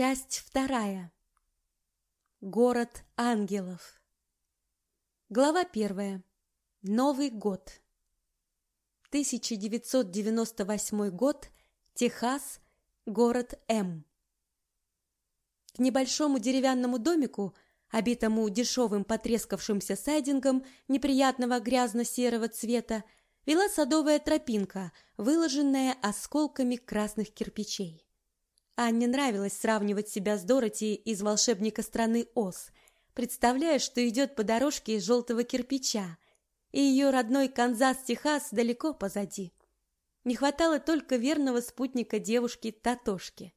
Часть вторая. Город ангелов. Глава первая. Новый год. 1998 год. Техас. Город М. К небольшому деревянному домику, обитому дешевым потрескавшимся сайдингом неприятного грязно-серого цвета, вела садовая тропинка, выложенная осколками красных кирпичей. Анне нравилось сравнивать себя с Дороти из «Волшебника страны Оз», представляя, что идет по дорожке из желтого кирпича, и ее родной Канзас-Техас далеко позади. Не хватало только верного спутника девушки Татошки.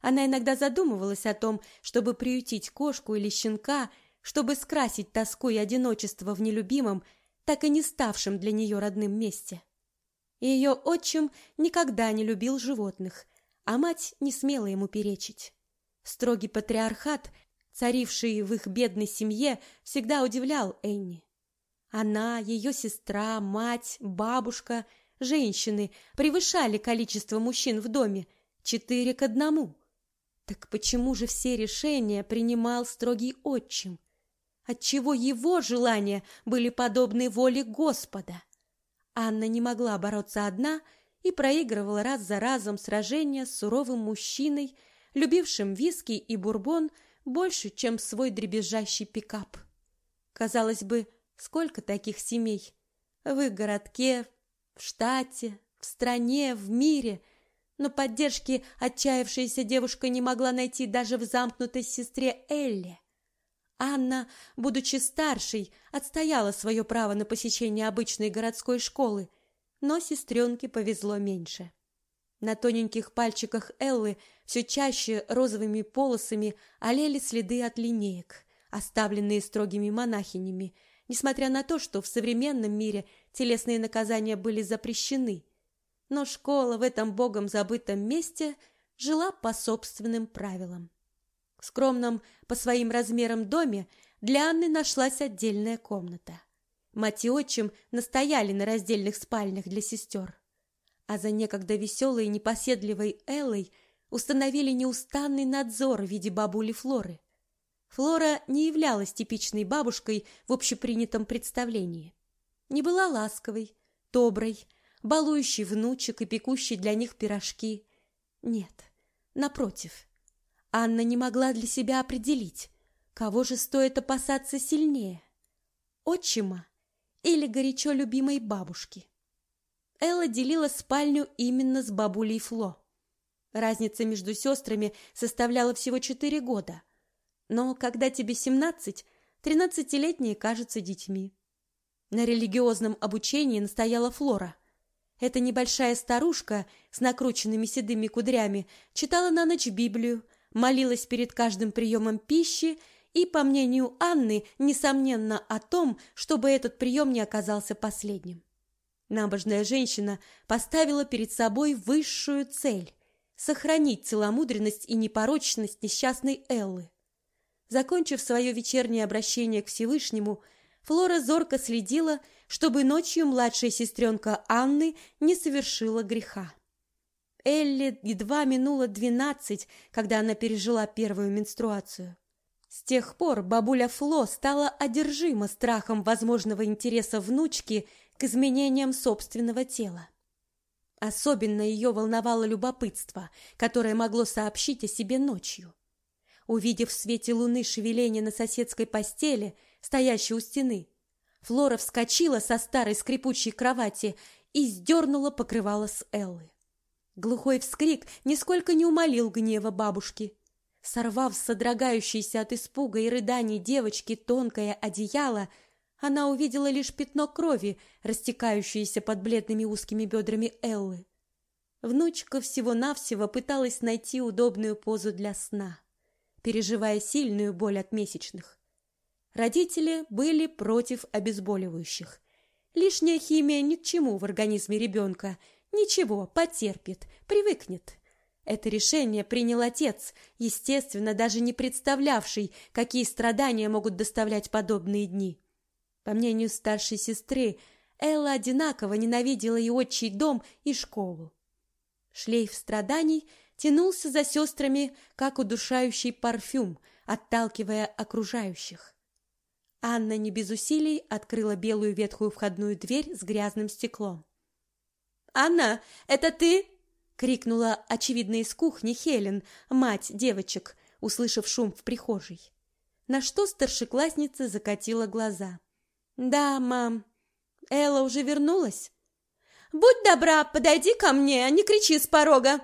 Она иногда задумывалась о том, чтобы приютить кошку или щенка, чтобы скрасить тоску и одиночество в нелюбимом, так и не ставшем для нее родным месте. Ее отчим никогда не любил животных – а мать не смела ему перечить. Строгий патриархат, царивший в их бедной семье, всегда удивлял Энни. Она, ее сестра, мать, бабушка, женщины превышали количество мужчин в доме четыре к одному. Так почему же все решения принимал строгий отчим? Отчего его желания были подобны воле Господа? Анна не могла бороться одна и проигрывал раз за разом сражения с суровым мужчиной, любившим виски и бурбон больше, чем свой дребезжащий пикап. Казалось бы, сколько таких семей в их городке, в штате, в стране, в мире, но поддержки отчаявшаяся девушка не могла найти даже в замкнутой сестре Элле. Анна, будучи старшей, отстояла свое право на посещение обычной городской школы, но сестренке повезло меньше. На тоненьких пальчиках Эллы все чаще розовыми полосами олели следы от линеек, оставленные строгими монахинями, несмотря на то, что в современном мире телесные наказания были запрещены. Но школа в этом богом забытом месте жила по собственным правилам. В скромном по своим размерам доме для Анны нашлась отдельная комната. Мать и отчим настояли на раздельных спальнях для сестер. А за некогда веселой и непоседливой Эллой установили неустанный надзор в виде бабули Флоры. Флора не являлась типичной бабушкой в общепринятом представлении. Не была ласковой, доброй, балующей внучек и пекущей для них пирожки. Нет, напротив. Анна не могла для себя определить, кого же стоит опасаться сильнее. Отчима или горячо любимой бабушки. Элла делила спальню именно с бабулей Фло. Разница между сестрами составляла всего четыре года. Но когда тебе семнадцать, тринадцатилетние кажутся детьми. На религиозном обучении настояла Флора. Эта небольшая старушка с накрученными седыми кудрями читала на ночь Библию, молилась перед каждым приемом пищи и, по мнению Анны, несомненно о том, чтобы этот прием не оказался последним. Набожная женщина поставила перед собой высшую цель – сохранить целомудренность и непорочность несчастной Эллы. Закончив свое вечернее обращение к Всевышнему, Флора зорко следила, чтобы ночью младшая сестренка Анны не совершила греха. Элли едва минуло двенадцать, когда она пережила первую менструацию. С тех пор бабуля Фло стала одержима страхом возможного интереса внучки к изменениям собственного тела. Особенно ее волновало любопытство, которое могло сообщить о себе ночью. Увидев в свете луны шевеление на соседской постели, стоящей у стены, Флора вскочила со старой скрипучей кровати и сдернула покрывало с Эллы. Глухой вскрик нисколько не умолил гнева бабушки. Сорвав с содрогающейся от испуга и рыданий девочки тонкое одеяло, она увидела лишь пятно крови, растекающееся под бледными узкими бедрами Эллы. Внучка всего-навсего пыталась найти удобную позу для сна, переживая сильную боль от месячных. Родители были против обезболивающих. Лишняя химия ни к чему в организме ребенка. Ничего, потерпит, привыкнет. Это решение принял отец, естественно, даже не представлявший, какие страдания могут доставлять подобные дни. По мнению старшей сестры, Элла одинаково ненавидела и отчий дом, и школу. Шлейф страданий тянулся за сестрами, как удушающий парфюм, отталкивая окружающих. Анна не без усилий открыла белую ветхую входную дверь с грязным стеклом. «Анна, это ты?» — крикнула, очевидно, из кухни Хелен, мать девочек, услышав шум в прихожей. На что старшеклассница закатила глаза. «Да, мам. Элла уже вернулась?» «Будь добра, подойди ко мне, а не кричи с порога!»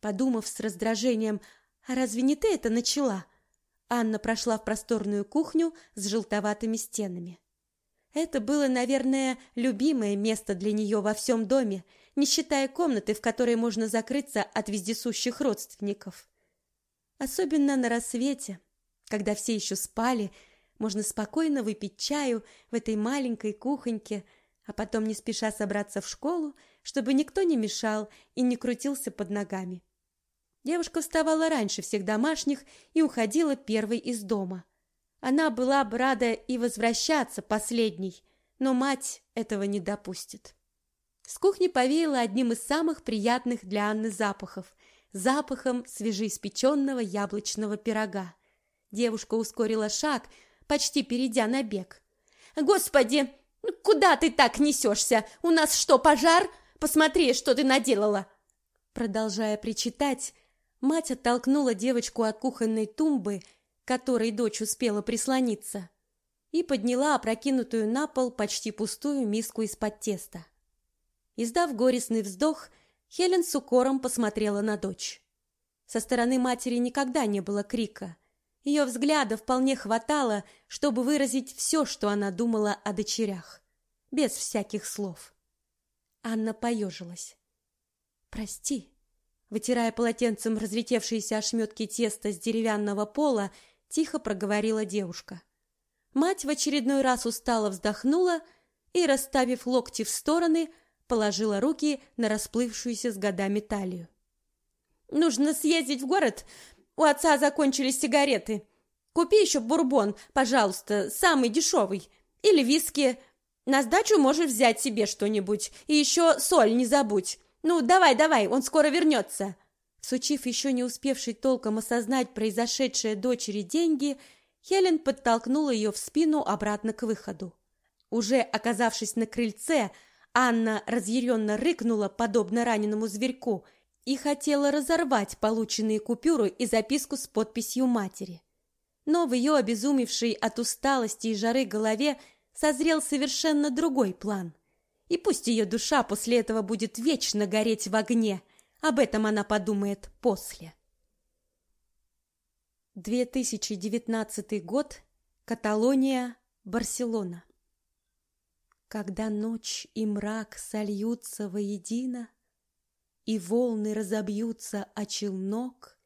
Подумав с раздражением, «А разве не ты это начала?» Анна прошла в просторную кухню с желтоватыми стенами. Это было, наверное, любимое место для нее во всем доме, не считая комнаты, в которой можно закрыться от вездесущих родственников. Особенно на рассвете, когда все еще спали, можно спокойно выпить чаю в этой маленькой кухоньке, а потом не спеша собраться в школу, чтобы никто не мешал и не крутился под ногами. Девушка вставала раньше всех домашних и уходила первой из дома. Она была бы рада и возвращаться последней, но мать этого не допустит. С кухни повеяло одним из самых приятных для Анны запахов – запахом свежеиспеченного яблочного пирога. Девушка ускорила шаг, почти перейдя на бег. «Господи, куда ты так несешься? У нас что, пожар? Посмотри, что ты наделала!» Продолжая причитать, мать оттолкнула девочку от кухонной тумбы, которой дочь успела прислониться, и подняла опрокинутую на пол почти пустую миску из-под теста. Издав горестный вздох, Хелен с укором посмотрела на дочь. Со стороны матери никогда не было крика, ее взгляда вполне хватало, чтобы выразить все, что она думала о дочерях, без всяких слов. Анна поежилась. «Прости», вытирая полотенцем разлетевшиеся ошметки теста с деревянного пола, тихо проговорила девушка. Мать в очередной раз устало вздохнула и, расставив локти в стороны, положила руки на расплывшуюся с годами талию. «Нужно съездить в город, у отца закончились сигареты. Купи еще бурбон, пожалуйста, самый дешевый. Или виски. На сдачу можешь взять себе что-нибудь. И еще соль не забудь. Ну, давай, давай, он скоро вернется». Сучив еще не успевший толком осознать произошедшее дочери деньги, Хелен подтолкнула ее в спину обратно к выходу. Уже оказавшись на крыльце, Анна разъяренно рыкнула, подобно раненому зверьку – и хотела разорвать полученные купюры и записку с подписью матери. Но в ее обезумевшей от усталости и жары голове созрел совершенно другой план. И пусть ее душа после этого будет вечно гореть в огне, об этом она подумает после. 2019 год. Каталония, Барселона. Когда ночь и мрак сольются воедино, и волны разобьются о челнок,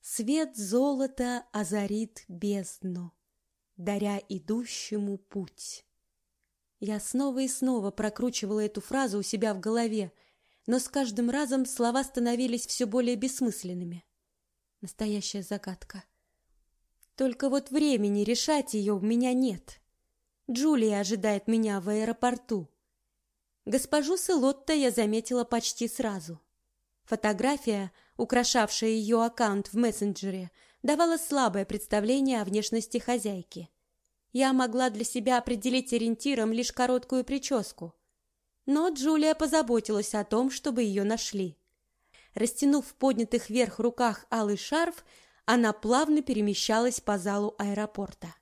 Свет золота озарит бездну, даря идущему путь. Я снова и снова прокручивала эту фразу у себя в голове, но с каждым разом слова становились все более бессмысленными. Настоящая загадка. Только вот времени решать ее у меня нет. Джулия ожидает меня в аэропорту. Госпожу Селотта я заметила почти сразу. Фотография, украшавшая ее аккаунт в мессенджере, давала слабое представление о внешности хозяйки. Я могла для себя определить ориентиром лишь короткую прическу. Но Джулия позаботилась о том, чтобы ее нашли. Растянув в поднятых вверх руках алый шарф, она плавно перемещалась по залу аэропорта.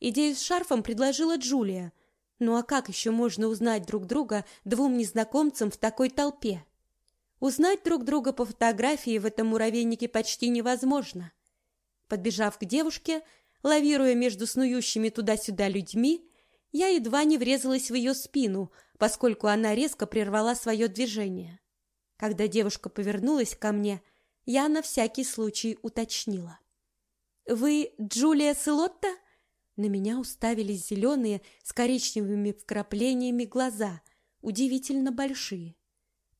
Идею с шарфом предложила Джулия, ну а как еще можно узнать друг друга двум незнакомцам в такой толпе? Узнать друг друга по фотографии в этом муравейнике почти невозможно. Подбежав к девушке, лавируя между снующими туда-сюда людьми, я едва не врезалась в ее спину, поскольку она резко прервала свое движение. Когда девушка повернулась ко мне, я на всякий случай уточнила. «Вы Джулия Селотта?» На меня уставились зеленые с коричневыми вкраплениями глаза, удивительно большие.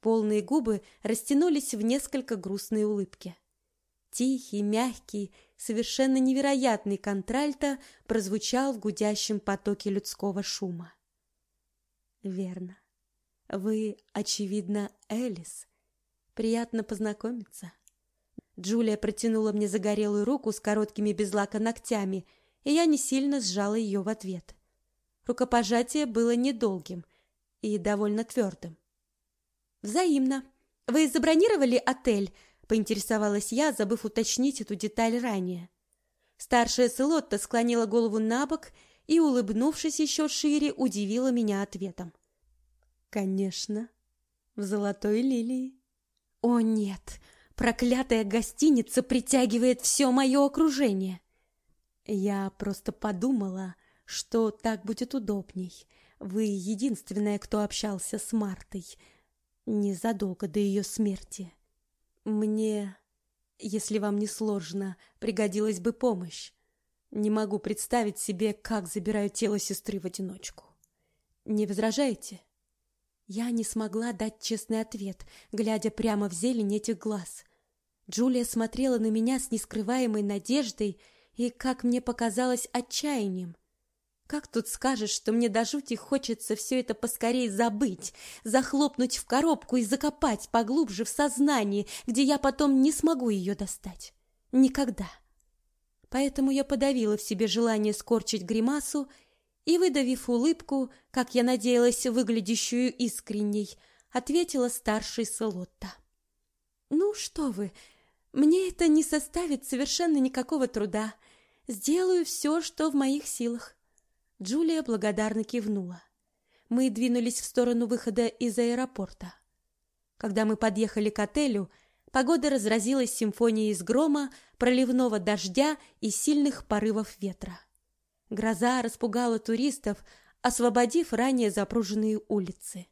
Полные губы растянулись в несколько грустной улыбки. Тихий, мягкий, совершенно невероятный контральто прозвучал в гудящем потоке людского шума. Верно. Вы, очевидно, Элис. Приятно познакомиться. Джулия протянула мне загорелую руку с короткими без лака ногтями, и я не сильно сжала ее в ответ. Рукопожатие было недолгим и довольно твердым. «Взаимно. Вы забронировали отель?» — поинтересовалась я, забыв уточнить эту деталь ранее. Старшая Селотта склонила голову на бок и, улыбнувшись еще шире, удивила меня ответом. «Конечно, в золотой лилии». «О, нет! Проклятая гостиница притягивает все мое окружение!» «Я просто подумала, что так будет удобней. Вы единственная, кто общался с Мартой незадолго до ее смерти. Мне, если вам не сложно, пригодилась бы помощь. Не могу представить себе, как забираю тело сестры в одиночку. Не возражаете?» Я не смогла дать честный ответ, глядя прямо в зелень этих глаз. Джулия смотрела на меня с нескрываемой надеждой и, как мне показалось, отчаянием. Как тут скажешь, что мне до жути хочется все это поскорее забыть, захлопнуть в коробку и закопать поглубже в сознании, где я потом не смогу ее достать. Никогда. Поэтому я подавила в себе желание скорчить гримасу и, выдавив улыбку, как я надеялась, выглядящую искренней, ответила старший Солотта. «Ну что вы, мне это не составит совершенно никакого труда. Сделаю все, что в моих силах». Джулия благодарно кивнула. Мы двинулись в сторону выхода из аэропорта. Когда мы подъехали к отелю, погода разразилась симфонией из грома, проливного дождя и сильных порывов ветра. Гроза распугала туристов, освободив ранее запруженные улицы.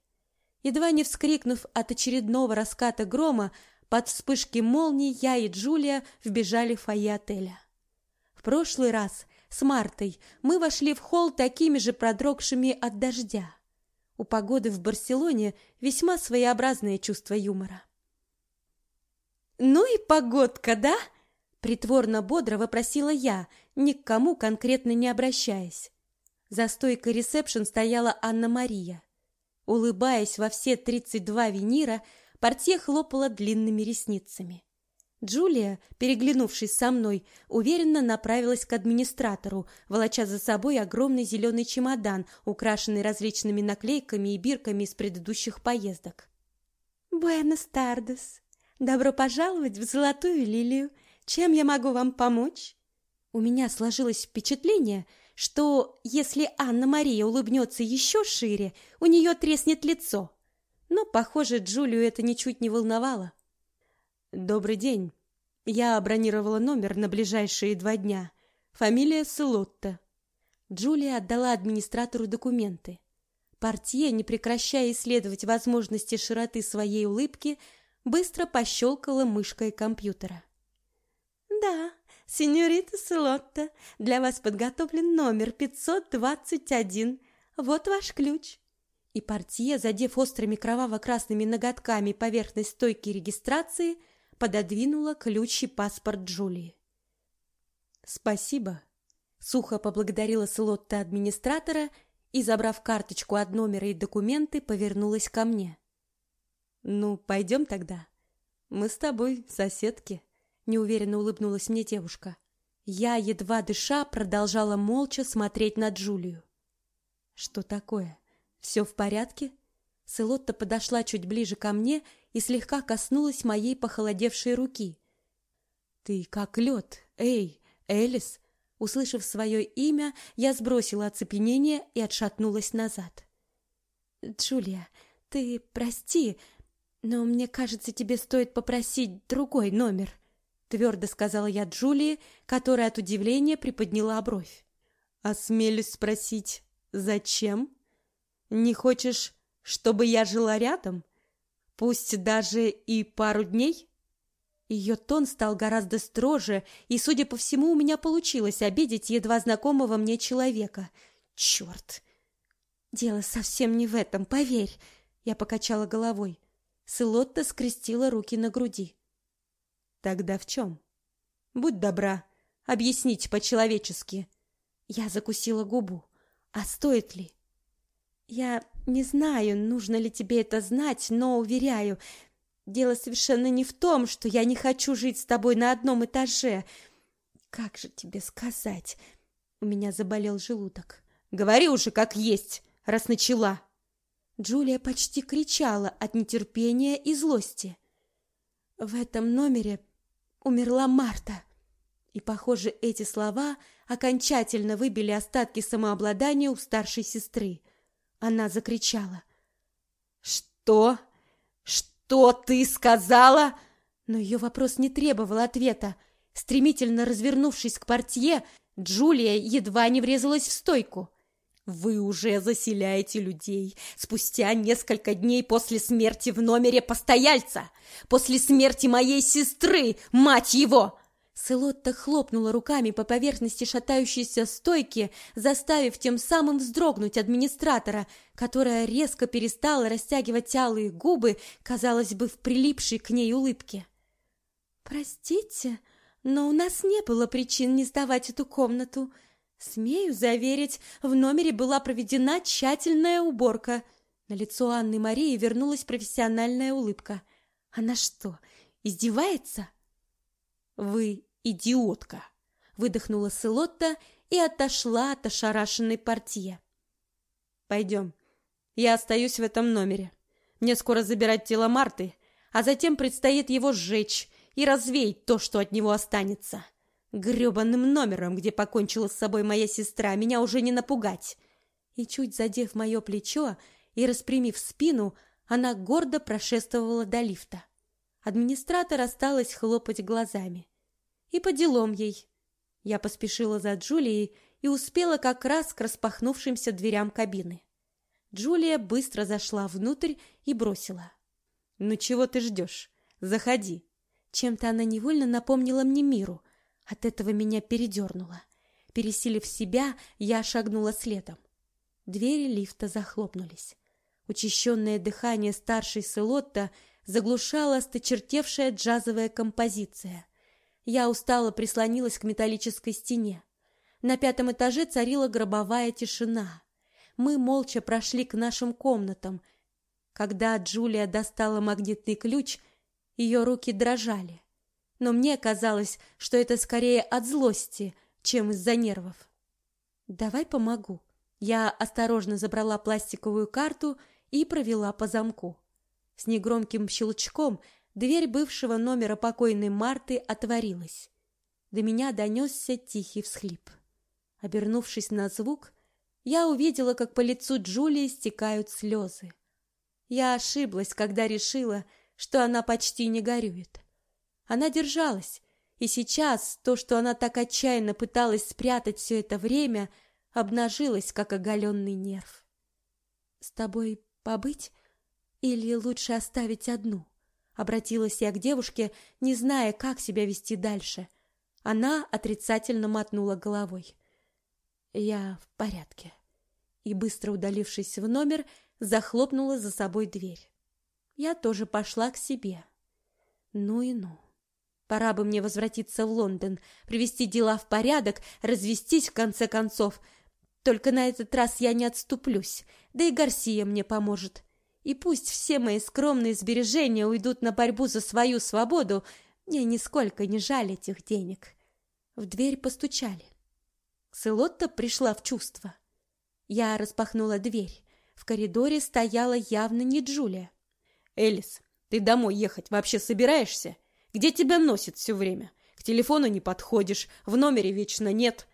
Едва не вскрикнув от очередного раската грома, под вспышки молний я и Джулия вбежали в фойе отеля. Прошлый раз с Мартой мы вошли в холл такими же продрогшими от дождя. У погоды в Барселоне весьма своеобразное чувство юмора. «Ну и погодка, да?» Притворно бодро вопросила я, ни к кому конкретно не обращаясь. За стойкой ресепшн стояла Анна-Мария. Улыбаясь во все тридцать два винира, портье хлопала длинными ресницами. Джулия, переглянувшись со мной, уверенно направилась к администратору, волоча за собой огромный зеленый чемодан, украшенный различными наклейками и бирками из предыдущих поездок. «Буэнос Тардес! Добро пожаловать в Золотую Лилию! Чем я могу вам помочь? У меня сложилось впечатление, что если Анна-Мария улыбнется еще шире, у нее треснет лицо. Но, похоже, Джулию это ничуть не волновало. Добрый день. Я бронировала номер на ближайшие два дня. Фамилия Селотта. Джулия отдала администратору документы. Портье, не прекращая исследовать возможности широты своей улыбки, быстро пощелкала мышкой компьютера. «Да, сеньорита Селотта, для вас подготовлен номер 521. Вот ваш ключ». И портье, задев острыми кроваво-красными ноготками поверхность стойки регистрации, пододвинула ключ и паспорт Джулии. «Спасибо», — сухо поблагодарила Селотта администратора и, забрав карточку от номера и документы, повернулась ко мне. «Ну, пойдем тогда. Мы с тобой соседки» неуверенно улыбнулась мне девушка. Я, едва дыша, продолжала молча смотреть на Джулию. Что такое? Все в порядке? Селотта подошла чуть ближе ко мне и слегка коснулась моей похолодевшей руки. Ты как лед, эй, Элис! Услышав свое имя, я сбросила оцепенение и отшатнулась назад. Джулия, ты прости, но мне кажется, тебе стоит попросить другой номер твердо сказала я Джулии, которая от удивления приподняла бровь. Осмелюсь спросить, зачем? Не хочешь, чтобы я жила рядом? Пусть даже и пару дней? Ее тон стал гораздо строже, и, судя по всему, у меня получилось обидеть едва знакомого мне человека. Черт! Дело совсем не в этом, поверь. Я покачала головой. Сылотта скрестила руки на груди. Тогда в чем? Будь добра, объяснить по-человечески. Я закусила губу. А стоит ли? Я не знаю, нужно ли тебе это знать, но уверяю, Дело совершенно не в том, что я не хочу жить с тобой на одном этаже. Как же тебе сказать? У меня заболел желудок. Говори уже как есть, раз начала. Джулия почти кричала от нетерпения и злости. В этом номере умерла Марта. И, похоже, эти слова окончательно выбили остатки самообладания у старшей сестры. Она закричала. «Что? Что ты сказала?» Но ее вопрос не требовал ответа. Стремительно развернувшись к портье, Джулия едва не врезалась в стойку. «Вы уже заселяете людей спустя несколько дней после смерти в номере постояльца! После смерти моей сестры, мать его!» Селотта хлопнула руками по поверхности шатающейся стойки, заставив тем самым вздрогнуть администратора, которая резко перестала растягивать алые губы, казалось бы, в прилипшей к ней улыбке. «Простите, но у нас не было причин не сдавать эту комнату. Смею заверить, в номере была проведена тщательная уборка». На лицо Анны Марии вернулась профессиональная улыбка. «Она что, издевается?» «Вы идиотка!» — выдохнула Селотта и отошла от ошарашенной портье. «Пойдем. Я остаюсь в этом номере. Мне скоро забирать тело Марты, а затем предстоит его сжечь и развеять то, что от него останется. Грёбаным номером, где покончила с собой моя сестра, меня уже не напугать». И чуть задев мое плечо и распрямив спину, она гордо прошествовала до лифта. Администратор осталась хлопать глазами. И по делам ей. Я поспешила за Джулией и успела как раз к распахнувшимся дверям кабины. Джулия быстро зашла внутрь и бросила. «Ну чего ты ждешь? Заходи». Чем-то она невольно напомнила мне миру. От этого меня передернуло. Пересилив себя, я шагнула следом. Двери лифта захлопнулись. Учащенное дыхание старшей Селотта заглушала осточертевшая джазовая композиция. Я устало прислонилась к металлической стене. На пятом этаже царила гробовая тишина. Мы молча прошли к нашим комнатам. Когда Джулия достала магнитный ключ, ее руки дрожали. Но мне казалось, что это скорее от злости, чем из-за нервов. «Давай помогу». Я осторожно забрала пластиковую карту и провела по замку. С негромким щелчком Дверь бывшего номера покойной Марты отворилась. До меня донесся тихий всхлип. Обернувшись на звук, я увидела, как по лицу Джулии стекают слезы. Я ошиблась, когда решила, что она почти не горюет. Она держалась, и сейчас то, что она так отчаянно пыталась спрятать все это время, обнажилось, как оголенный нерв. «С тобой побыть или лучше оставить одну?» Обратилась я к девушке, не зная, как себя вести дальше. Она отрицательно мотнула головой. Я в порядке. И быстро удалившись в номер, захлопнула за собой дверь. Я тоже пошла к себе. Ну и ну. Пора бы мне возвратиться в Лондон, привести дела в порядок, развестись в конце концов. Только на этот раз я не отступлюсь, да и Гарсия мне поможет. И пусть все мои скромные сбережения уйдут на борьбу за свою свободу, мне нисколько не жаль этих денег. В дверь постучали. Селотта пришла в чувство. Я распахнула дверь. В коридоре стояла явно не Джулия. «Элис, ты домой ехать вообще собираешься? Где тебя носит все время? К телефону не подходишь, в номере вечно нет».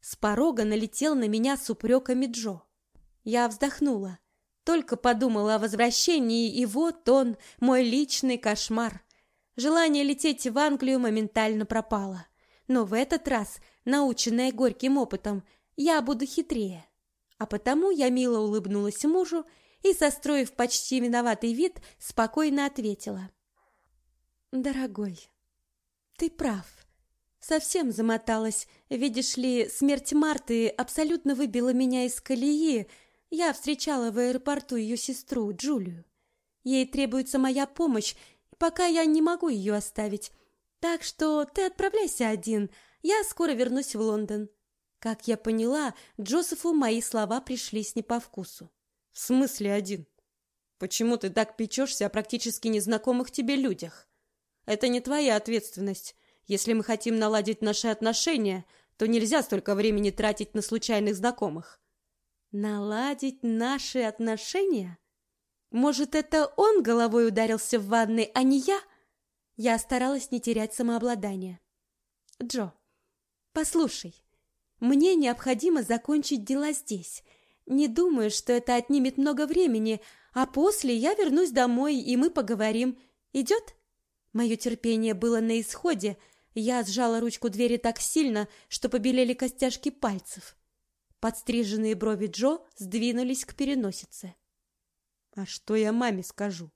С порога налетел на меня с упреками Джо. Я вздохнула. Только подумала о возвращении, и вот он, мой личный кошмар. Желание лететь в Англию моментально пропало. Но в этот раз, наученная горьким опытом, я буду хитрее. А потому я мило улыбнулась мужу и, состроив почти виноватый вид, спокойно ответила. «Дорогой, ты прав. Совсем замоталась. Видишь ли, смерть Марты абсолютно выбила меня из колеи, я встречала в аэропорту ее сестру, Джулию. Ей требуется моя помощь, пока я не могу ее оставить. Так что ты отправляйся один, я скоро вернусь в Лондон. Как я поняла, Джозефу мои слова пришлись не по вкусу. В смысле один? Почему ты так печешься о практически незнакомых тебе людях? Это не твоя ответственность. Если мы хотим наладить наши отношения, то нельзя столько времени тратить на случайных знакомых. Наладить наши отношения? Может, это он головой ударился в ванной, а не я? Я старалась не терять самообладание. Джо, послушай, мне необходимо закончить дела здесь. Не думаю, что это отнимет много времени, а после я вернусь домой, и мы поговорим. Идет? Мое терпение было на исходе. Я сжала ручку двери так сильно, что побелели костяшки пальцев. Подстриженные брови Джо сдвинулись к переносице. А что я маме скажу?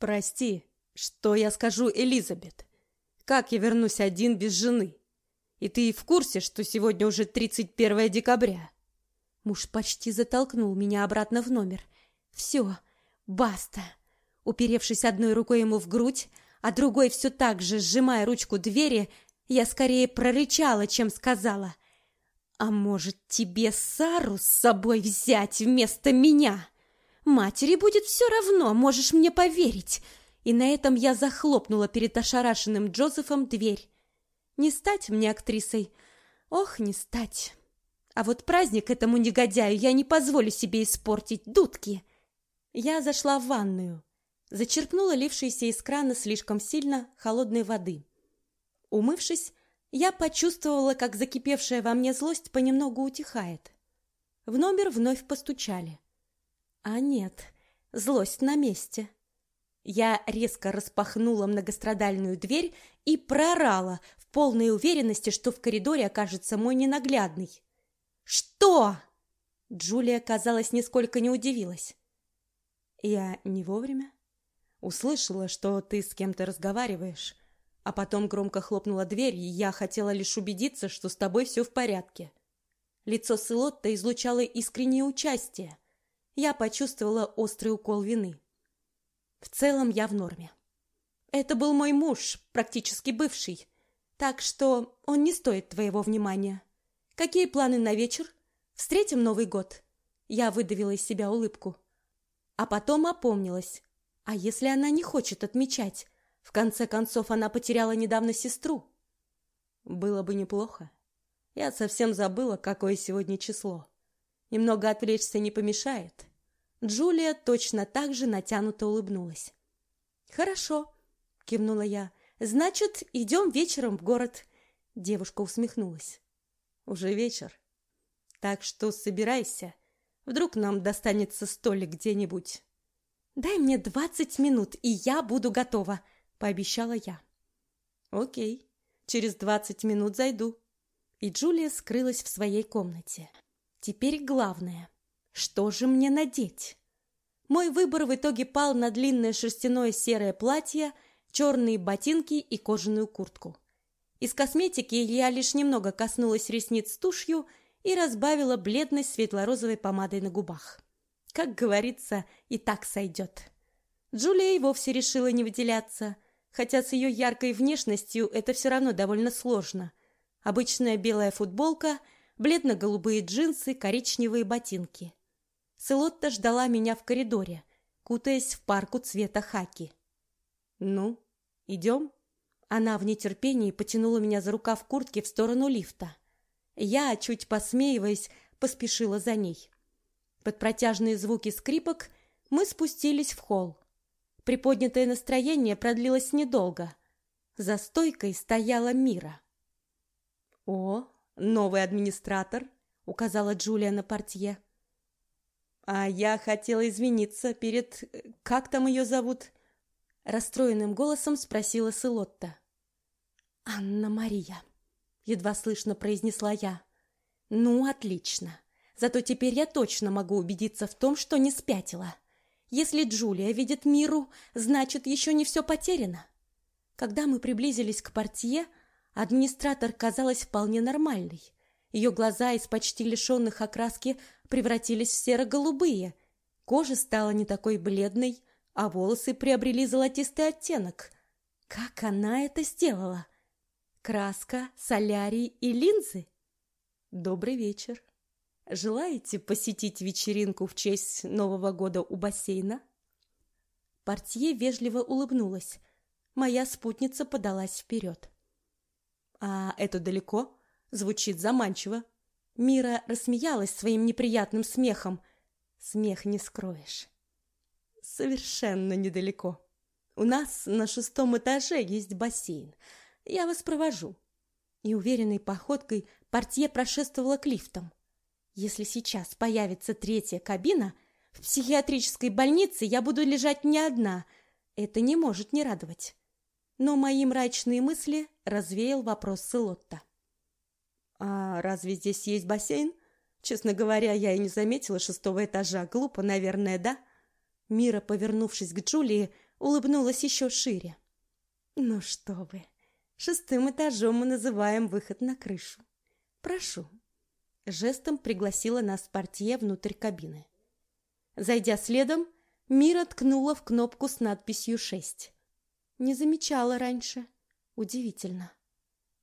Прости, что я скажу Элизабет? Как я вернусь один без жены? И ты в курсе, что сегодня уже 31 декабря? Муж почти затолкнул меня обратно в номер. Все, баста. Уперевшись одной рукой ему в грудь, а другой все так же сжимая ручку двери, я скорее прорычала, чем сказала. «А может, тебе Сару с собой взять вместо меня? Матери будет все равно, можешь мне поверить». И на этом я захлопнула перед ошарашенным Джозефом дверь. Не стать мне актрисой. Ох, не стать. А вот праздник этому негодяю я не позволю себе испортить, дудки. Я зашла в ванную, зачерпнула лившейся из крана слишком сильно холодной воды. Умывшись, я почувствовала, как закипевшая во мне злость понемногу утихает. В номер вновь постучали. А нет, злость на месте. Я резко распахнула многострадальную дверь и прорала в полной уверенности, что в коридоре окажется мой ненаглядный. «Что?» Джулия, казалось, нисколько не удивилась. «Я не вовремя?» «Услышала, что ты с кем-то разговариваешь, а потом громко хлопнула дверь, и я хотела лишь убедиться, что с тобой все в порядке». Лицо Силотта излучало искреннее участие. Я почувствовала острый укол вины. В целом я в норме. Это был мой муж, практически бывший, так что он не стоит твоего внимания. Какие планы на вечер? Встретим Новый год. Я выдавила из себя улыбку. А потом опомнилась. А если она не хочет отмечать? В конце концов, она потеряла недавно сестру. Было бы неплохо. Я совсем забыла, какое сегодня число. Немного отвлечься не помешает. Джулия точно так же натянуто улыбнулась. «Хорошо», — кивнула я. «Значит, идем вечером в город». Девушка усмехнулась. «Уже вечер. Так что собирайся. Вдруг нам достанется столик где-нибудь». «Дай мне двадцать минут, и я буду готова», — пообещала я. «Окей, через двадцать минут зайду». И Джулия скрылась в своей комнате. Теперь главное — что же мне надеть? Мой выбор в итоге пал на длинное шерстяное серое платье, черные ботинки и кожаную куртку. Из косметики я лишь немного коснулась ресниц тушью и разбавила бледность светло-розовой помадой на губах. Как говорится, и так сойдет. Джулия и вовсе решила не выделяться, хотя с ее яркой внешностью это все равно довольно сложно. Обычная белая футболка, бледно-голубые джинсы, коричневые ботинки. Селотта ждала меня в коридоре, кутаясь в парку цвета хаки. «Ну, идем?» Она в нетерпении потянула меня за рукав куртки в сторону лифта. Я, чуть посмеиваясь, поспешила за ней. Под протяжные звуки скрипок мы спустились в холл. Приподнятое настроение продлилось недолго. За стойкой стояла Мира. «О, новый администратор», — указала Джулия на портье. А я хотела извиниться перед... Как там ее зовут? Расстроенным голосом спросила Сылотта. «Анна-Мария», — едва слышно произнесла я. «Ну, отлично. Зато теперь я точно могу убедиться в том, что не спятила. Если Джулия видит миру, значит, еще не все потеряно». Когда мы приблизились к портье, администратор казалась вполне нормальной. Ее глаза из почти лишенных окраски превратились в серо-голубые. Кожа стала не такой бледной, а волосы приобрели золотистый оттенок. Как она это сделала? Краска, солярий и линзы? Добрый вечер. Желаете посетить вечеринку в честь Нового года у бассейна? Портье вежливо улыбнулась. Моя спутница подалась вперед. А это далеко? Звучит заманчиво. Мира рассмеялась своим неприятным смехом. Смех не скроешь. Совершенно недалеко. У нас на шестом этаже есть бассейн. Я вас провожу. И уверенной походкой портье прошествовала к лифтам. Если сейчас появится третья кабина, в психиатрической больнице я буду лежать не одна. Это не может не радовать. Но мои мрачные мысли развеял вопрос Селотта. «А разве здесь есть бассейн?» Честно говоря, я и не заметила шестого этажа. Глупо, наверное, да? Мира, повернувшись к Джулии, улыбнулась еще шире. Ну что вы, шестым этажом мы называем выход на крышу. Прошу. Жестом пригласила нас портье внутрь кабины. Зайдя следом, Мира ткнула в кнопку с надписью «шесть». Не замечала раньше. Удивительно.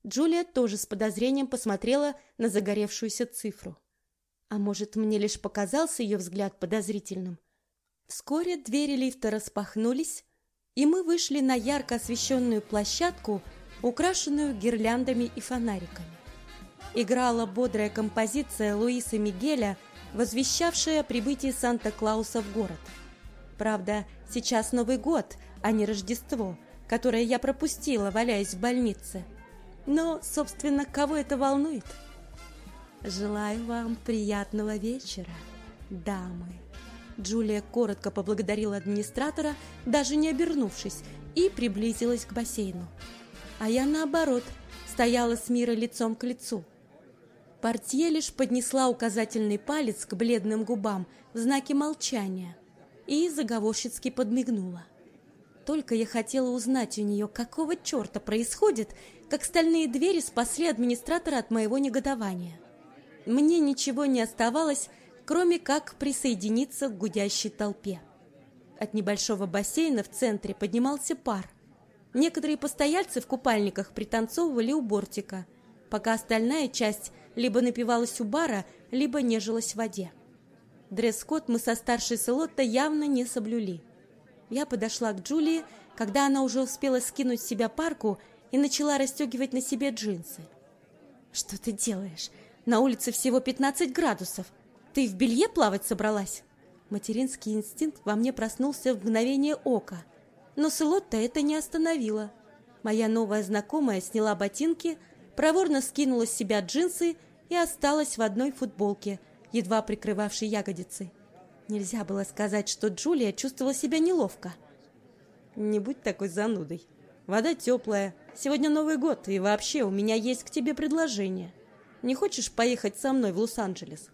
Джулия тоже с подозрением посмотрела на загоревшуюся цифру. А может, мне лишь показался ее взгляд подозрительным? Вскоре двери лифта распахнулись, и мы вышли на ярко освещенную площадку, украшенную гирляндами и фонариками. Играла бодрая композиция Луиса Мигеля, возвещавшая о прибытии Санта-Клауса в город. Правда, сейчас Новый год, а не Рождество, которое я пропустила, валяясь в больнице. Но, собственно, кого это волнует? Желаю вам приятного вечера, дамы. Джулия коротко поблагодарила администратора, даже не обернувшись, и приблизилась к бассейну. А я, наоборот, стояла с Мирой лицом к лицу. Портье лишь поднесла указательный палец к бледным губам в знаке молчания и заговорщицки подмигнула. Только я хотела узнать у нее, какого черта происходит, как стальные двери спасли администратора от моего негодования. Мне ничего не оставалось, кроме как присоединиться к гудящей толпе. От небольшого бассейна в центре поднимался пар. Некоторые постояльцы в купальниках пританцовывали у бортика, пока остальная часть либо напивалась у бара, либо нежилась в воде. Дресс-код мы со старшей Селотто явно не соблюли. Я подошла к Джулии, когда она уже успела скинуть с себя парку и начала расстегивать на себе джинсы. «Что ты делаешь? На улице всего 15 градусов. Ты в белье плавать собралась?» Материнский инстинкт во мне проснулся в мгновение ока. Но Селотта это не остановило. Моя новая знакомая сняла ботинки, проворно скинула с себя джинсы и осталась в одной футболке, едва прикрывавшей ягодицы. Нельзя было сказать, что Джулия чувствовала себя неловко. «Не будь такой занудой. Вода теплая. Сегодня Новый год, и вообще у меня есть к тебе предложение. Не хочешь поехать со мной в Лос-Анджелес?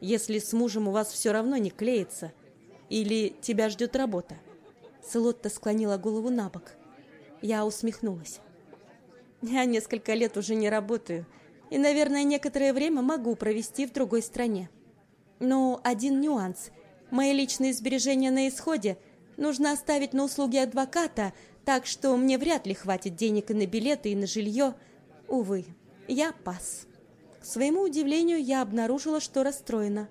Если с мужем у вас все равно не клеится, или тебя ждет работа?» Селотта склонила голову на бок. Я усмехнулась. «Я несколько лет уже не работаю, и, наверное, некоторое время могу провести в другой стране. Но один нюанс – Мои личные сбережения на исходе. Нужно оставить на услуги адвоката, так что мне вряд ли хватит денег и на билеты, и на жилье. Увы, я пас. К своему удивлению, я обнаружила, что расстроена.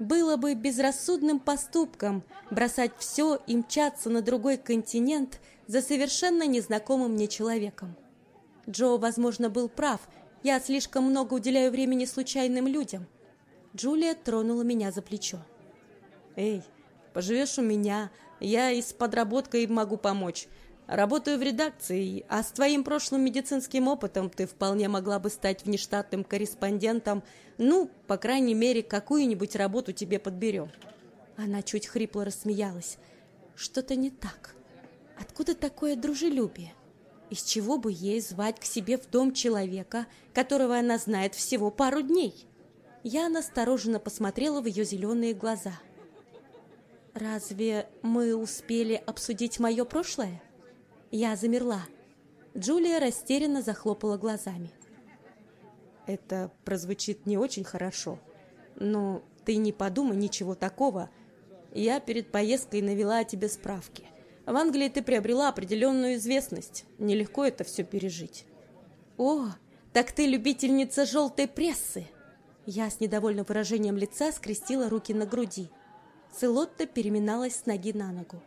Было бы безрассудным поступком бросать все и мчаться на другой континент за совершенно незнакомым мне человеком. Джо, возможно, был прав. Я слишком много уделяю времени случайным людям. Джулия тронула меня за плечо. Эй, поживешь у меня, я и с подработкой могу помочь. Работаю в редакции, а с твоим прошлым медицинским опытом ты вполне могла бы стать внештатным корреспондентом. Ну, по крайней мере, какую-нибудь работу тебе подберем. Она чуть хрипло рассмеялась. Что-то не так. Откуда такое дружелюбие? Из чего бы ей звать к себе в дом человека, которого она знает всего пару дней? Я настороженно посмотрела в ее зеленые глаза – Разве мы успели обсудить мое прошлое? Я замерла. Джулия растерянно захлопала глазами. Это прозвучит не очень хорошо, но ты не подумай ничего такого. Я перед поездкой навела о тебе справки. В Англии ты приобрела определенную известность. Нелегко это все пережить. О, так ты любительница желтой прессы. Я с недовольным выражением лица скрестила руки на груди. Целотта переминалась с ноги на ногу.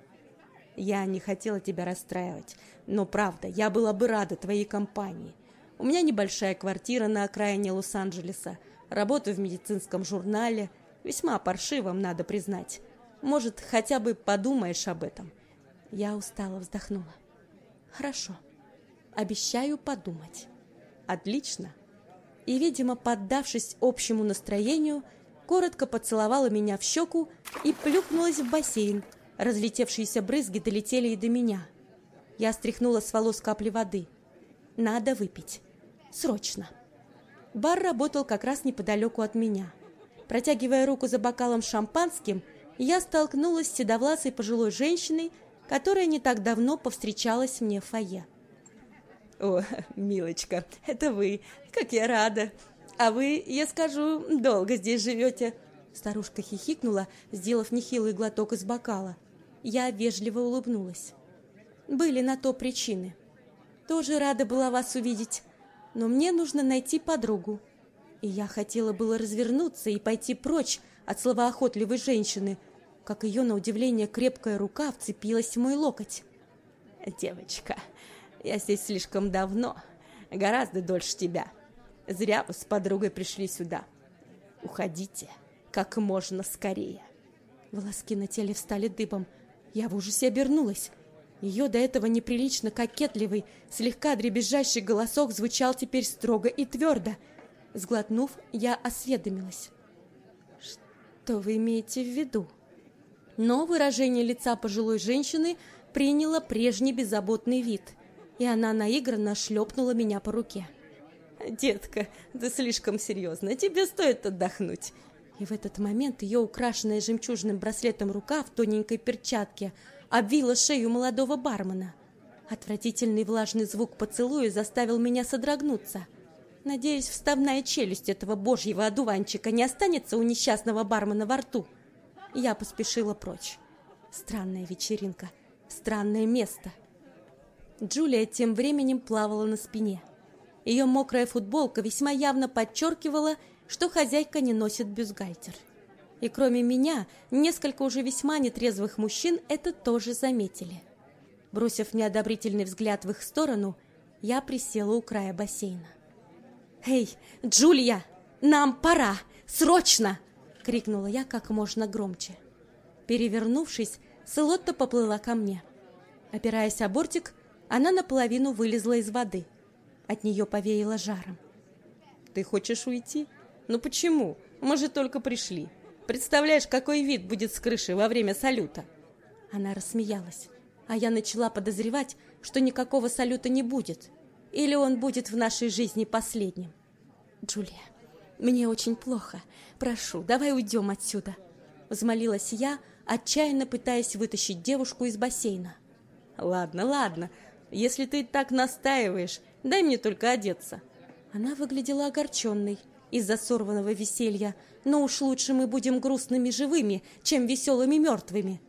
Я не хотела тебя расстраивать, но правда, я была бы рада твоей компании. У меня небольшая квартира на окраине Лос-Анджелеса, работаю в медицинском журнале, весьма паршивом, надо признать. Может, хотя бы подумаешь об этом. Я устало вздохнула. Хорошо. Обещаю подумать. Отлично. И, видимо, поддавшись общему настроению, коротко поцеловала меня в щеку и плюхнулась в бассейн. Разлетевшиеся брызги долетели и до меня. Я стряхнула с волос капли воды. Надо выпить. Срочно. Бар работал как раз неподалеку от меня. Протягивая руку за бокалом шампанским, я столкнулась с седовласой пожилой женщиной, которая не так давно повстречалась мне в фойе. «О, милочка, это вы! Как я рада! А вы, я скажу, долго здесь живете!» Старушка хихикнула, сделав нехилый глоток из бокала. Я вежливо улыбнулась. Были на то причины. Тоже рада была вас увидеть, но мне нужно найти подругу. И я хотела было развернуться и пойти прочь от словоохотливой женщины, как ее, на удивление, крепкая рука вцепилась в мой локоть. «Девочка, я здесь слишком давно, гораздо дольше тебя. Зря вы с подругой пришли сюда. Уходите как можно скорее». Волоски на теле встали дыбом. Я в ужасе обернулась. Ее до этого неприлично кокетливый, слегка дребезжащий голосок звучал теперь строго и твердо. Сглотнув, я осведомилась. «Что вы имеете в виду?» Но выражение лица пожилой женщины приняло прежний беззаботный вид, и она наигранно шлепнула меня по руке. «Детка, ты слишком серьезно, тебе стоит отдохнуть». И в этот момент ее украшенная жемчужным браслетом рука в тоненькой перчатке – обвила шею молодого бармена. Отвратительный влажный звук поцелуя заставил меня содрогнуться. Надеюсь, вставная челюсть этого божьего одуванчика не останется у несчастного бармена во рту. Я поспешила прочь. Странная вечеринка, странное место. Джулия тем временем плавала на спине. Ее мокрая футболка весьма явно подчеркивала, что хозяйка не носит бюстгальтер. И кроме меня, несколько уже весьма нетрезвых мужчин это тоже заметили. Бросив неодобрительный взгляд в их сторону, я присела у края бассейна. «Эй, Джулия, нам пора! Срочно!» — крикнула я как можно громче. Перевернувшись, Селотта поплыла ко мне. Опираясь о бортик, она наполовину вылезла из воды. От нее повеяло жаром. «Ты хочешь уйти? Ну почему? Мы же только пришли. Представляешь, какой вид будет с крыши во время салюта?» Она рассмеялась, а я начала подозревать, что никакого салюта не будет, или он будет в нашей жизни последним. «Джулия, мне очень плохо. Прошу, давай уйдем отсюда», — взмолилась я, отчаянно пытаясь вытащить девушку из бассейна. «Ладно, ладно, если ты так настаиваешь, дай мне только одеться». Она выглядела огорченной из-за сорванного веселья, но уж лучше мы будем грустными живыми, чем веселыми мертвыми.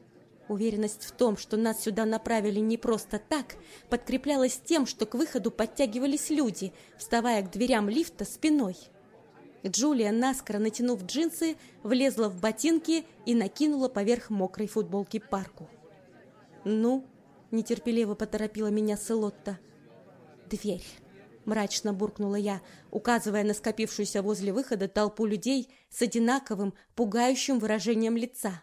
Уверенность в том, что нас сюда направили не просто так, подкреплялась тем, что к выходу подтягивались люди, вставая к дверям лифта спиной. Джулия, наскоро натянув джинсы, влезла в ботинки и накинула поверх мокрой футболки парку. «Ну?» — нетерпеливо поторопила меня Селотта. «Дверь». Мрачно буркнула я, указывая на скопившуюся возле выхода толпу людей с одинаковым, пугающим выражением лица.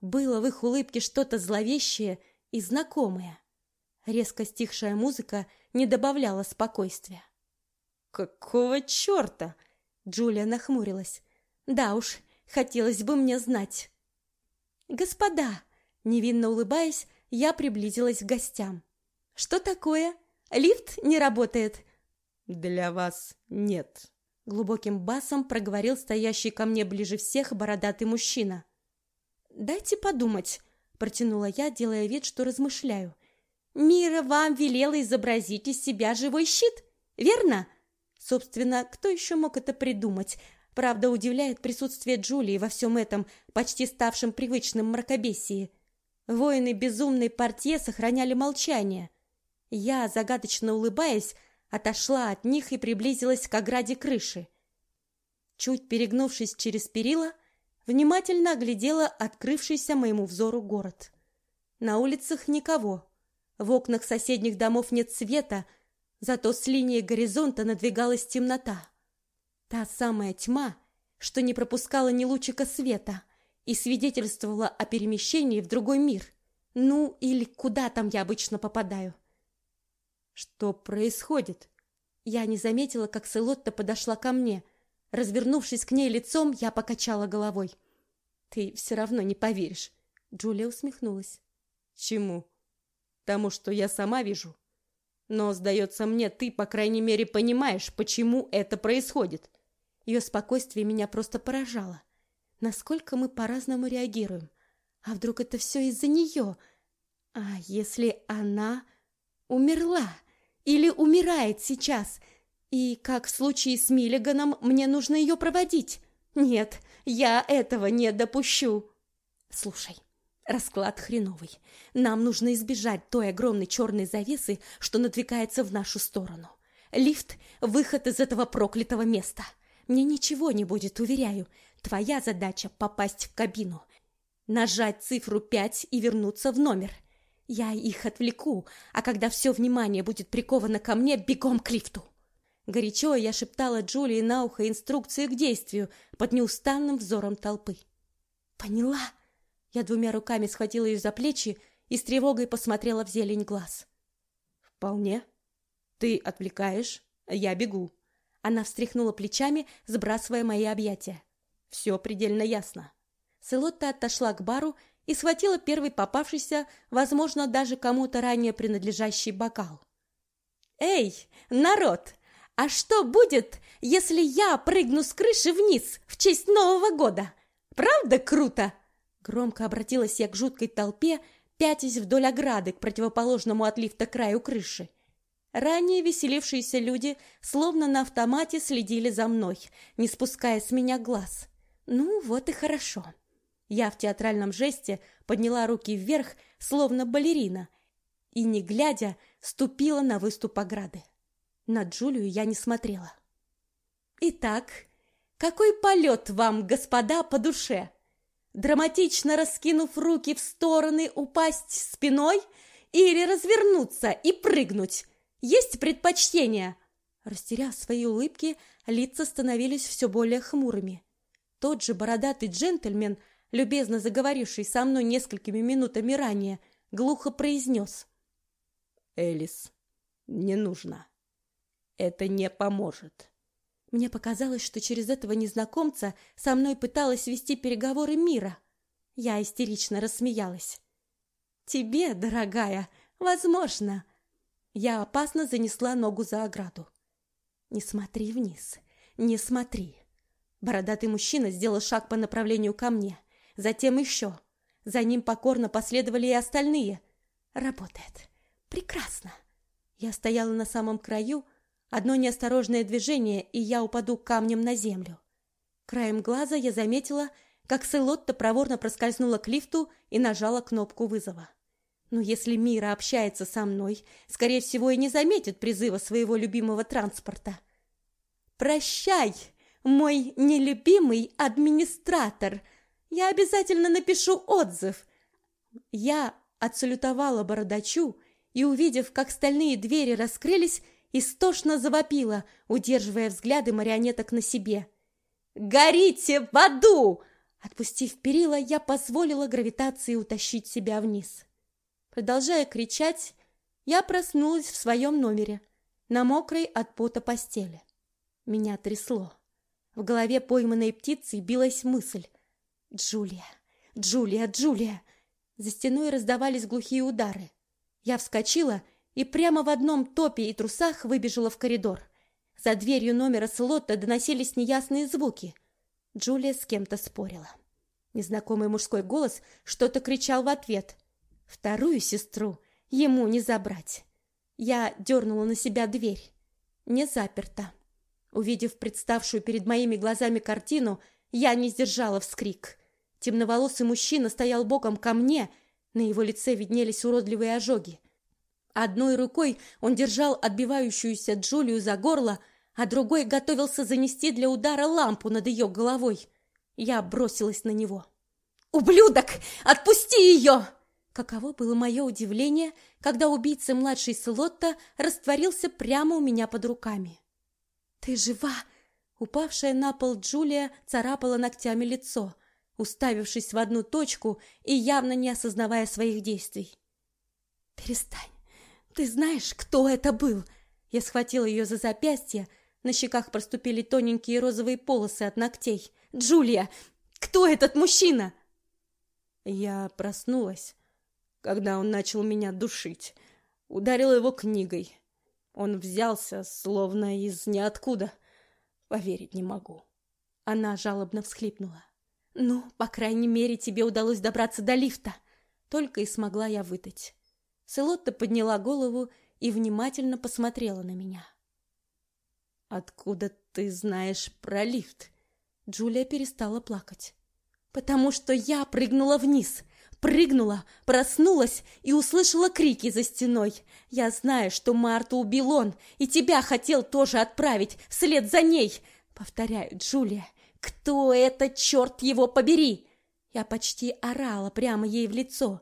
Было в их улыбке что-то зловещее и знакомое. Резко стихшая музыка не добавляла спокойствия. «Какого черта?» Джулия нахмурилась. «Да уж, хотелось бы мне знать». «Господа!» Невинно улыбаясь, я приблизилась к гостям. «Что такое? Лифт не работает. «Для вас нет», — глубоким басом проговорил стоящий ко мне ближе всех бородатый мужчина. «Дайте подумать», — протянула я, делая вид, что размышляю. «Мира вам велела изобразить из себя живой щит, верно?» Собственно, кто еще мог это придумать? Правда, удивляет присутствие Джулии во всем этом, почти ставшем привычным мракобесии. Воины безумной партии сохраняли молчание. Я, загадочно улыбаясь, отошла от них и приблизилась к ограде крыши. Чуть перегнувшись через перила, внимательно оглядела открывшийся моему взору город. На улицах никого. В окнах соседних домов нет света, зато с линии горизонта надвигалась темнота. Та самая тьма, что не пропускала ни лучика света и свидетельствовала о перемещении в другой мир. Ну, или куда там я обычно попадаю. Что происходит? Я не заметила, как Селотта подошла ко мне. Развернувшись к ней лицом, я покачала головой. Ты все равно не поверишь. Джулия усмехнулась. Чему? Тому, что я сама вижу. Но, сдается мне, ты, по крайней мере, понимаешь, почему это происходит. Ее спокойствие меня просто поражало. Насколько мы по-разному реагируем. А вдруг это все из-за нее? А если она умерла? Или умирает сейчас? И, как в случае с Миллиганом, мне нужно ее проводить? Нет, я этого не допущу. Слушай, расклад хреновый. Нам нужно избежать той огромной черной завесы, что надвигается в нашу сторону. Лифт — выход из этого проклятого места. Мне ничего не будет, уверяю. Твоя задача — попасть в кабину, нажать цифру пять и вернуться в номер. Я их отвлеку, а когда все внимание будет приковано ко мне, бегом к лифту. Горячо я шептала Джулии на ухо инструкции к действию под неустанным взором толпы. «Поняла!» Я двумя руками схватила ее за плечи и с тревогой посмотрела в зелень глаз. «Вполне. Ты отвлекаешь, а я бегу». Она встряхнула плечами, сбрасывая мои объятия. «Все предельно ясно». Селотта отошла к бару и схватила первый попавшийся, возможно, даже кому-то ранее принадлежащий бокал. «Эй, народ, а что будет, если я прыгну с крыши вниз в честь Нового года? Правда круто?» Громко обратилась я к жуткой толпе, пятясь вдоль ограды к противоположному от лифта краю крыши. Ранее веселившиеся люди словно на автомате следили за мной, не спуская с меня глаз. Ну, вот и хорошо. Я в театральном жесте подняла руки вверх, словно балерина, и, не глядя, ступила на выступ ограды. На Джулию я не смотрела. «Итак, какой полет вам, господа, по душе?» Драматично раскинув руки в стороны, упасть спиной или развернуться и прыгнуть? Есть предпочтение?» Растеряв свои улыбки, лица становились все более хмурыми. Тот же бородатый джентльмен, любезно заговоривший со мной несколькими минутами ранее, глухо произнес. «Элис, не нужно. Это не поможет». Мне показалось, что через этого незнакомца со мной пыталась вести переговоры мира. Я истерично рассмеялась. «Тебе, дорогая, возможно». Я опасно занесла ногу за ограду. «Не смотри вниз, не смотри». Бородатый мужчина сделал шаг по направлению ко мне, затем еще. За ним покорно последовали и остальные. Работает. Прекрасно. Я стояла на самом краю, Одно неосторожное движение, и я упаду камнем на землю. Краем глаза я заметила, как Селотта проворно проскользнула к лифту и нажала кнопку вызова. Но если Мира общается со мной, скорее всего, и не заметит призыва своего любимого транспорта. «Прощай, мой нелюбимый администратор! Я обязательно напишу отзыв!» Я отсалютовала бородачу и, увидев, как стальные двери раскрылись, истошно завопила, удерживая взгляды марионеток на себе. «Горите в аду!» Отпустив перила, я позволила гравитации утащить себя вниз. Продолжая кричать, я проснулась в своем номере, на мокрой от пота постели. Меня трясло. В голове пойманной птицей билась мысль. «Джулия! Джулия! Джулия!» За стеной раздавались глухие удары. Я вскочила и прямо в одном топе и трусах выбежала в коридор. За дверью номера слота доносились неясные звуки. Джулия с кем-то спорила. Незнакомый мужской голос что-то кричал в ответ. Вторую сестру ему не забрать. Я дернула на себя дверь. Не заперта. Увидев представшую перед моими глазами картину, я не сдержала вскрик. Темноволосый мужчина стоял боком ко мне, на его лице виднелись уродливые ожоги. Одной рукой он держал отбивающуюся Джулию за горло, а другой готовился занести для удара лампу над ее головой. Я бросилась на него. «Ублюдок! Отпусти ее!» Каково было мое удивление, когда убийца младшей Слотта растворился прямо у меня под руками. «Ты жива!» Упавшая на пол Джулия царапала ногтями лицо, уставившись в одну точку и явно не осознавая своих действий. «Перестань! Ты знаешь, кто это был?» Я схватила ее за запястье, на щеках проступили тоненькие розовые полосы от ногтей. «Джулия! Кто этот мужчина?» Я проснулась, когда он начал меня душить. Ударила его книгой. Он взялся, словно из ниоткуда. Поверить не могу. Она жалобно всхлипнула. «Ну, по крайней мере, тебе удалось добраться до лифта!» Только и смогла я выдать. Селотта подняла голову и внимательно посмотрела на меня. «Откуда ты знаешь про лифт?» Джулия перестала плакать. «Потому что я прыгнула вниз!» Прыгнула, проснулась и услышала крики за стеной. Я знаю, что Марту убил он, и тебя хотел тоже отправить вслед за ней. Повторяю, Джулия, кто это, черт его побери? Я почти орала прямо ей в лицо.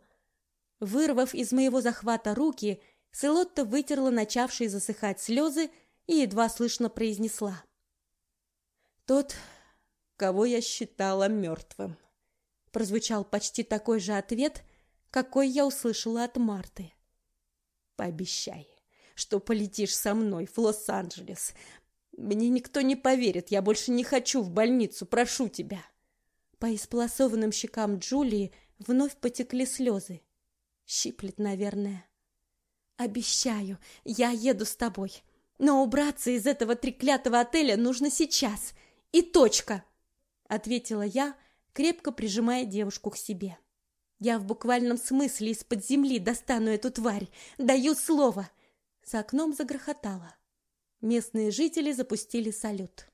Вырвав из моего захвата руки, Селотта вытерла начавшие засыхать слезы и едва слышно произнесла. «Тот, кого я считала мертвым». Прозвучал почти такой же ответ, какой я услышала от Марты. «Пообещай, что полетишь со мной в Лос-Анджелес. Мне никто не поверит, я больше не хочу в больницу, прошу тебя». По исполосованным щекам Джулии вновь потекли слезы. Щиплет, наверное. «Обещаю, я еду с тобой. Но убраться из этого треклятого отеля нужно сейчас. И точка!» Ответила я, крепко прижимая девушку к себе. «Я в буквальном смысле из-под земли достану эту тварь. Даю слово!» За окном загрохотало. Местные жители запустили салют.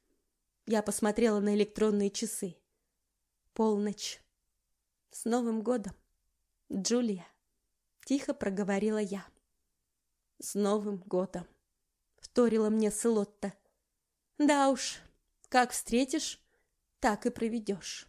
Я посмотрела на электронные часы. Полночь. С Новым годом, Джулия. Тихо проговорила я. С Новым годом вторила мне Слотта. Да уж, как встретишь, так и проведешь.